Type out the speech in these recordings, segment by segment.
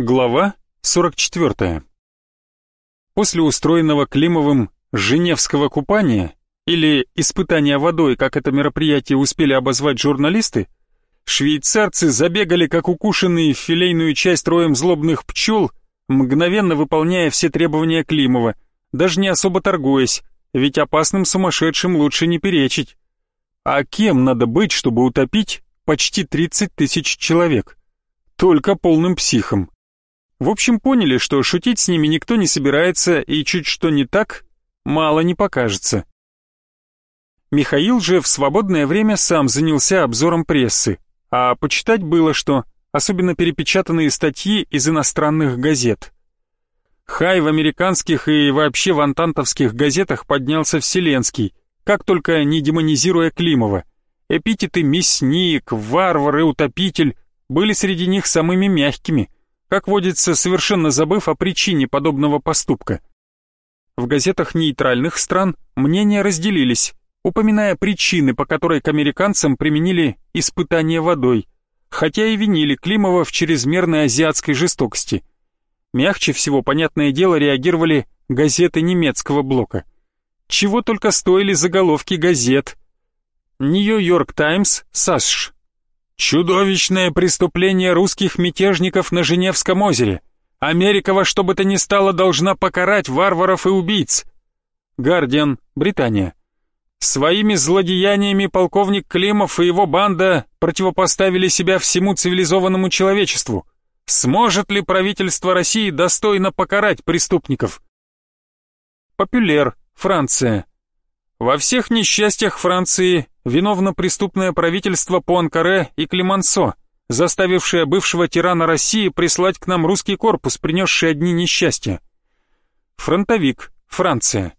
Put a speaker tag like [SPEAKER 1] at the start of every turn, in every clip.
[SPEAKER 1] Глава 44. После устроенного Климовым Женевского купания, или испытания водой, как это мероприятие успели обозвать журналисты, швейцарцы забегали как укушенные в филейную часть роем злобных пчел, мгновенно выполняя все требования Климова, даже не особо торгуясь, ведь опасным сумасшедшим лучше не перечить. А кем надо быть, чтобы утопить почти 30 тысяч человек? Только полным психом. В общем, поняли, что шутить с ними никто не собирается, и чуть что не так, мало не покажется. Михаил же в свободное время сам занялся обзором прессы, а почитать было что, особенно перепечатанные статьи из иностранных газет. Хай в американских и вообще в антантовских газетах поднялся вселенский, как только не демонизируя Климова. Эпитеты «мясник», «варвар» и «утопитель» были среди них самыми мягкими – как водится, совершенно забыв о причине подобного поступка. В газетах нейтральных стран мнения разделились, упоминая причины, по которой к американцам применили испытание водой, хотя и винили Климова в чрезмерной азиатской жестокости. Мягче всего, понятное дело, реагировали газеты немецкого блока. Чего только стоили заголовки газет. «Нью-Йорк Таймс», «САСШ», Чудовищное преступление русских мятежников на Женевском озере. Америка во что бы то ни стало должна покарать варваров и убийц. Гардиан, Британия. Своими злодеяниями полковник Климов и его банда противопоставили себя всему цивилизованному человечеству. Сможет ли правительство России достойно покарать преступников? Популяр, Франция. Во всех несчастьях Франции виновно преступное правительство Пуанкаре и Климансо, заставившее бывшего тирана России прислать к нам русский корпус, принесший одни несчастья. Фронтовик, Франция.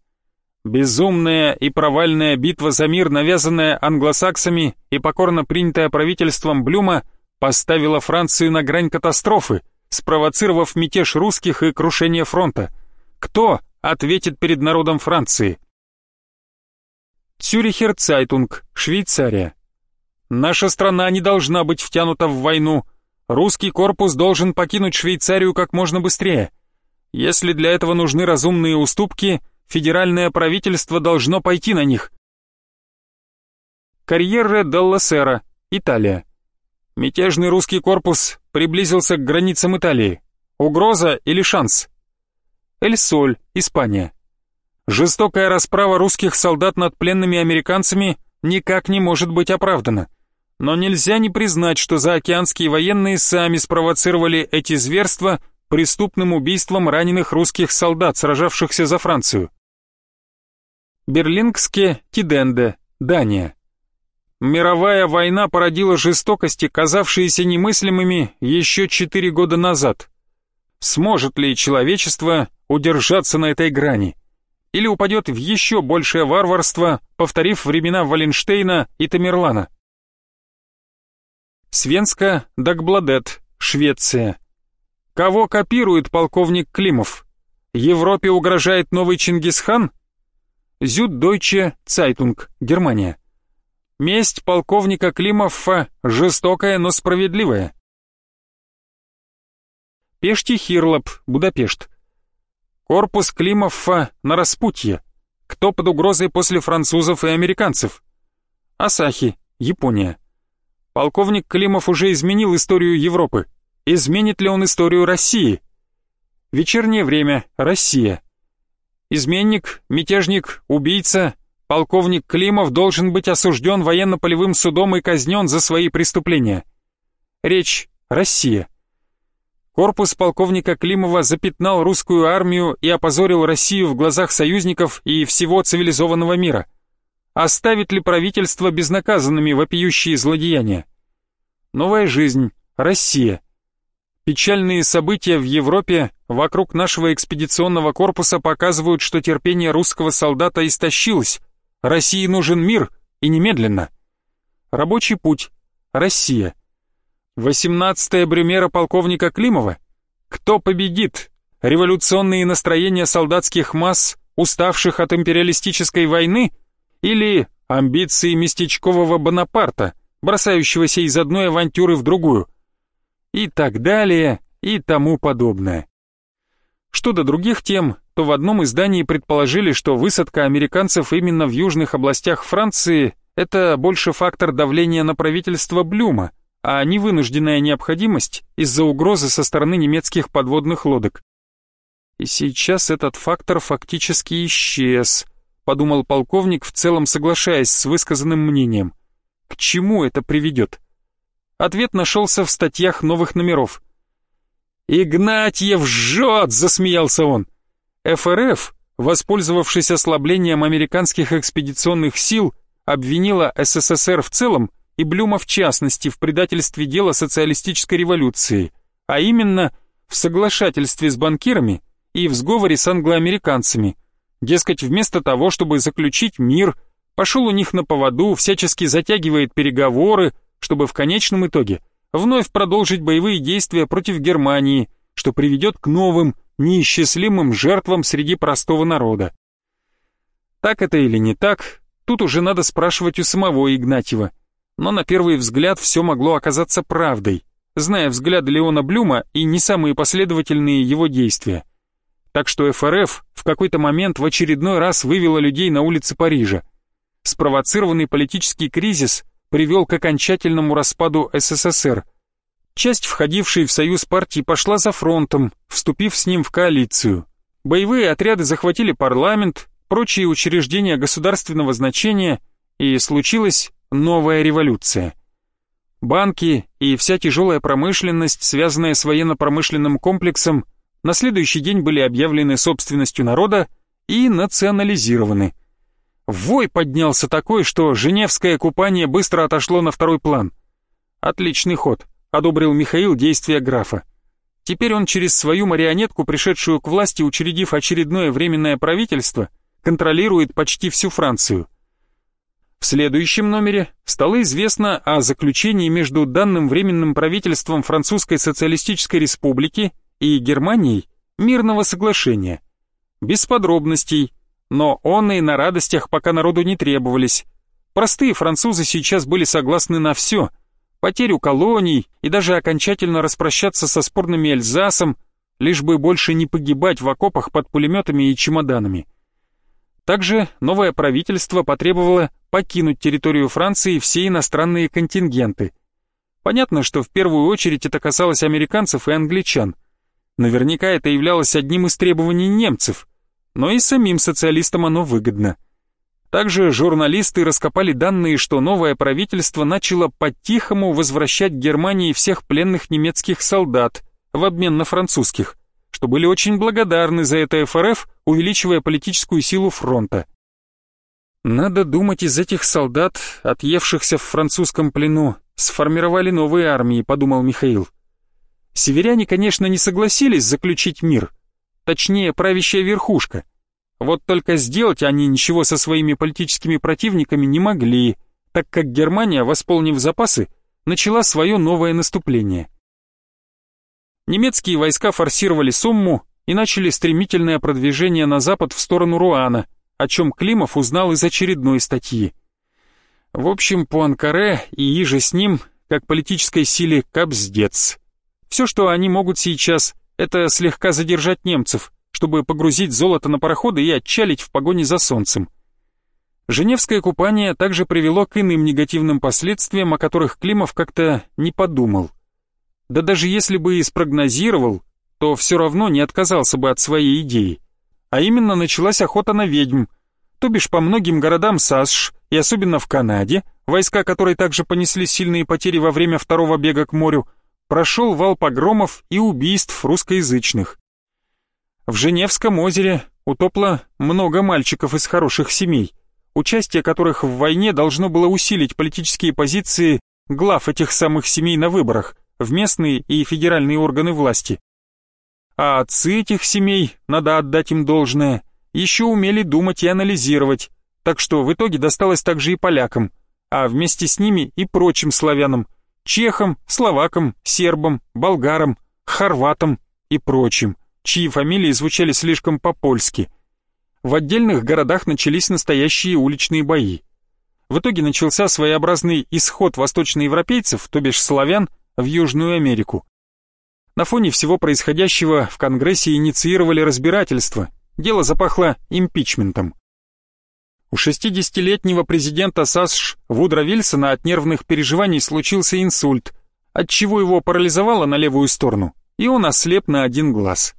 [SPEAKER 1] Безумная и провальная битва за мир, навязанная англосаксами и покорно принятая правительством Блюма, поставила Францию на грань катастрофы, спровоцировав мятеж русских и крушение фронта. Кто ответит перед народом Франции? Цюрихер Цайтунг, Швейцария. Наша страна не должна быть втянута в войну. Русский корпус должен покинуть Швейцарию как можно быстрее. Если для этого нужны разумные уступки, федеральное правительство должно пойти на них. Коррьере делла Сера, Италия. Мятежный русский корпус приблизился к границам Италии. Угроза или шанс? Эль Соль, Испания. Жестокая расправа русских солдат над пленными американцами никак не может быть оправдана. Но нельзя не признать, что заокеанские военные сами спровоцировали эти зверства преступным убийством раненых русских солдат, сражавшихся за Францию. Берлингске Тиденде, Дания. Мировая война породила жестокости, казавшиеся немыслимыми еще четыре года назад. Сможет ли человечество удержаться на этой грани? Или упадет в еще большее варварство, повторив времена Валенштейна и Тамерлана. Свенска Дагбладет, Швеция. Кого копирует полковник Климов? Европе угрожает новый Чингисхан? Зюддойче Цайтунг, Германия. Месть полковника Климова жестокая, но справедливая. Пешти Хирлап, Будапешт. Корпус Климова на распутье. Кто под угрозой после французов и американцев? Асахи, Япония. Полковник Климов уже изменил историю Европы. Изменит ли он историю России? Вечернее время, Россия. Изменник, мятежник, убийца, полковник Климов должен быть осужден военно-полевым судом и казнен за свои преступления. Речь Россия. Корпус полковника Климова запятнал русскую армию и опозорил Россию в глазах союзников и всего цивилизованного мира. Оставит ли правительство безнаказанными вопиющие злодеяния? Новая жизнь. Россия. Печальные события в Европе вокруг нашего экспедиционного корпуса показывают, что терпение русского солдата истощилось. России нужен мир, и немедленно. Рабочий путь. Россия. Восемнадцатая брюмера полковника Климова? Кто победит? Революционные настроения солдатских масс, уставших от империалистической войны? Или амбиции местечкового Бонапарта, бросающегося из одной авантюры в другую? И так далее, и тому подобное. Что до других тем, то в одном издании предположили, что высадка американцев именно в южных областях Франции – это больше фактор давления на правительство Блюма, а не вынужденная необходимость из-за угрозы со стороны немецких подводных лодок. И сейчас этот фактор фактически исчез, подумал полковник, в целом соглашаясь с высказанным мнением. К чему это приведет? Ответ нашелся в статьях новых номеров. «Игнатьев жжет!» — засмеялся он. ФРФ, воспользовавшись ослаблением американских экспедиционных сил, обвинила СССР в целом и Блюма в частности в предательстве дела социалистической революции, а именно в соглашательстве с банкирами и в сговоре с англоамериканцами. Дескать, вместо того, чтобы заключить мир, пошел у них на поводу, всячески затягивает переговоры, чтобы в конечном итоге вновь продолжить боевые действия против Германии, что приведет к новым, неисчислимым жертвам среди простого народа. Так это или не так, тут уже надо спрашивать у самого Игнатьева но на первый взгляд все могло оказаться правдой, зная взгляды Леона Блюма и не самые последовательные его действия. Так что ФРФ в какой-то момент в очередной раз вывела людей на улицы Парижа. Спровоцированный политический кризис привел к окончательному распаду СССР. Часть входившей в союз партий пошла за фронтом, вступив с ним в коалицию. Боевые отряды захватили парламент, прочие учреждения государственного значения, и случилось новая революция. Банки и вся тяжелая промышленность, связанная с военно-промышленным комплексом, на следующий день были объявлены собственностью народа и национализированы. Вой поднялся такой, что Женевское купание быстро отошло на второй план. Отличный ход, одобрил Михаил действия графа. Теперь он через свою марионетку, пришедшую к власти, учредив очередное временное правительство, контролирует почти всю Францию – в следующем номере стало известно о заключении между данным временным правительством Французской социалистической республики и Германией мирного соглашения. Без подробностей, но он и на радостях пока народу не требовались. Простые французы сейчас были согласны на все. Потерю колоний и даже окончательно распрощаться со спорным Эльзасом, лишь бы больше не погибать в окопах под пулеметами и чемоданами. Также новое правительство потребовало покинуть территорию Франции все иностранные контингенты. Понятно, что в первую очередь это касалось американцев и англичан. Наверняка это являлось одним из требований немцев, но и самим социалистам оно выгодно. Также журналисты раскопали данные, что новое правительство начало по-тихому возвращать Германии всех пленных немецких солдат в обмен на французских, что были очень благодарны за это ФРФ, увеличивая политическую силу фронта. Надо думать, из этих солдат, отъевшихся в французском плену, сформировали новые армии, подумал Михаил. Северяне, конечно, не согласились заключить мир, точнее, правящая верхушка. Вот только сделать они ничего со своими политическими противниками не могли, так как Германия, восполнив запасы, начала свое новое наступление. Немецкие войска форсировали Сумму и начали стремительное продвижение на запад в сторону Руана – о чем Климов узнал из очередной статьи. В общем, Пуанкаре и иже с ним, как политической силе, капздец. Все, что они могут сейчас, это слегка задержать немцев, чтобы погрузить золото на пароходы и отчалить в погоне за солнцем. Женевское купание также привело к иным негативным последствиям, о которых Климов как-то не подумал. Да даже если бы и спрогнозировал, то все равно не отказался бы от своей идеи а именно началась охота на ведьм, то бишь по многим городам САСШ и особенно в Канаде, войска которой также понесли сильные потери во время второго бега к морю, прошел вал погромов и убийств русскоязычных. В Женевском озере утопло много мальчиков из хороших семей, участие которых в войне должно было усилить политические позиции глав этих самых семей на выборах в местные и федеральные органы власти. А отцы этих семей, надо отдать им должное, еще умели думать и анализировать, так что в итоге досталось также и полякам, а вместе с ними и прочим славянам, чехам, словакам, сербам, болгарам, хорватам и прочим, чьи фамилии звучали слишком по-польски. В отдельных городах начались настоящие уличные бои. В итоге начался своеобразный исход восточноевропейцев, то бишь славян, в Южную Америку. На фоне всего происходящего в Конгрессе инициировали разбирательство. Дело запахло импичментом. У 60-летнего президента САСШ Вудра Вильсона от нервных переживаний случился инсульт, отчего его парализовало на левую сторону, и он ослеп на один глаз.